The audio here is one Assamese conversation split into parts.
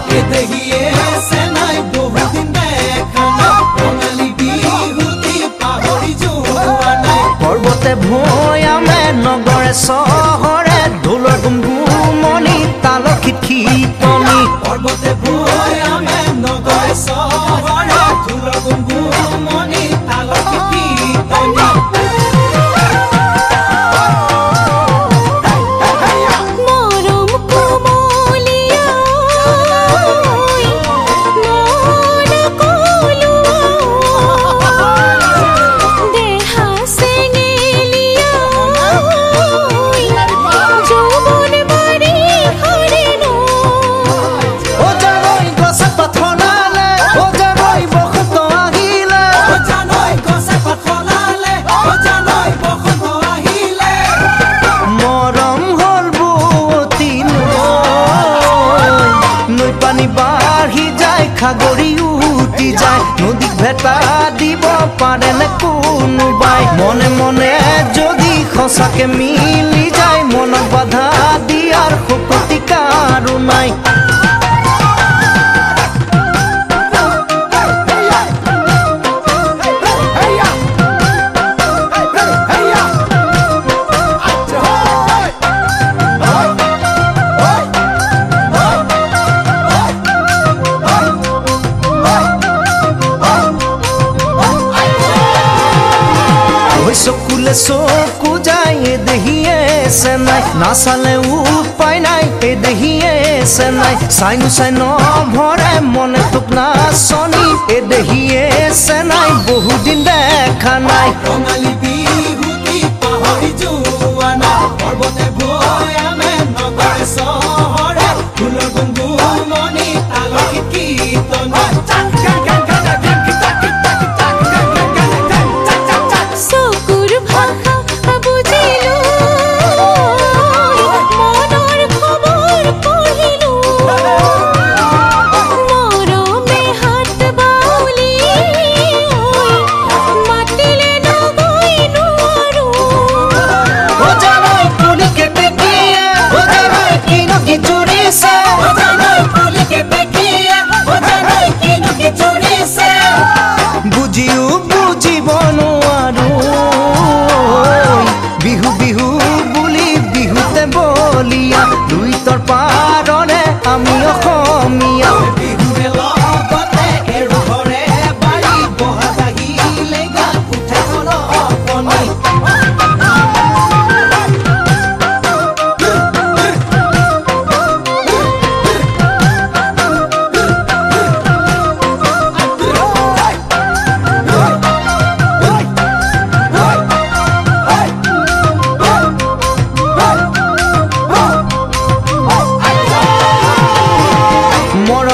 যোৱা নাই দেহিয়ে চেনাই বহুদিন দেখা নাই ৰঙালী বিহুতি পাহৰি যোৱা নাই পৰ্বতে ভৈয়ামে নগৰে চহৰে ঢোলৰ গুমগুমনি তালখিত শীতনি পৰ্বতে ভৈয়ামে নগৰে চহৰে পানী বাঢ়ি যায় সাগৰি উটি যায় নদীক ভেটা দিব পাৰে নে কোনোবাই মনে মনে যদি সঁচাকে মিলি যায় মনত বাধা দিয়াৰ শকতি নাই। চকু যায় এ দেহিয়ে নাই নাচালে উপায় নাই এ দেহিয়ে চাই নভৰে মনে তোক নাচনি এ দেহিয়ে নাই বহুদিন দেখা নাই নাই পৰ্বতে ভৈয়ামে নগৰে চহৰে ঢোলৰ গুমগুমনি দুইতৰ পাৰৰে আমি অসমীয়া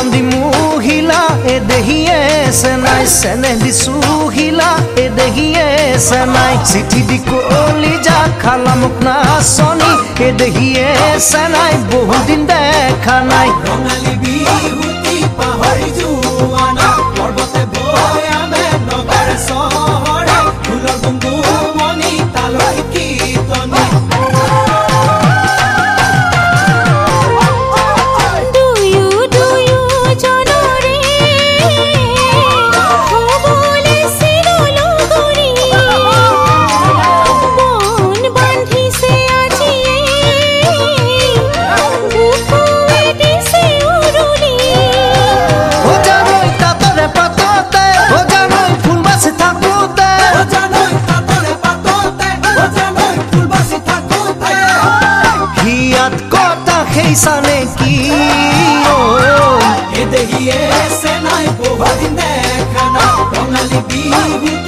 di muhila e dehi esenai sene di suhila e dehi esenai siti di kolija khalamuk na soni e dehi esenai bohu din dekha nai rongali bihuti pahori juanai এ দেহিয়ে চেনাই বহুদিন দেখা নাই ৰঙালী বিহুতি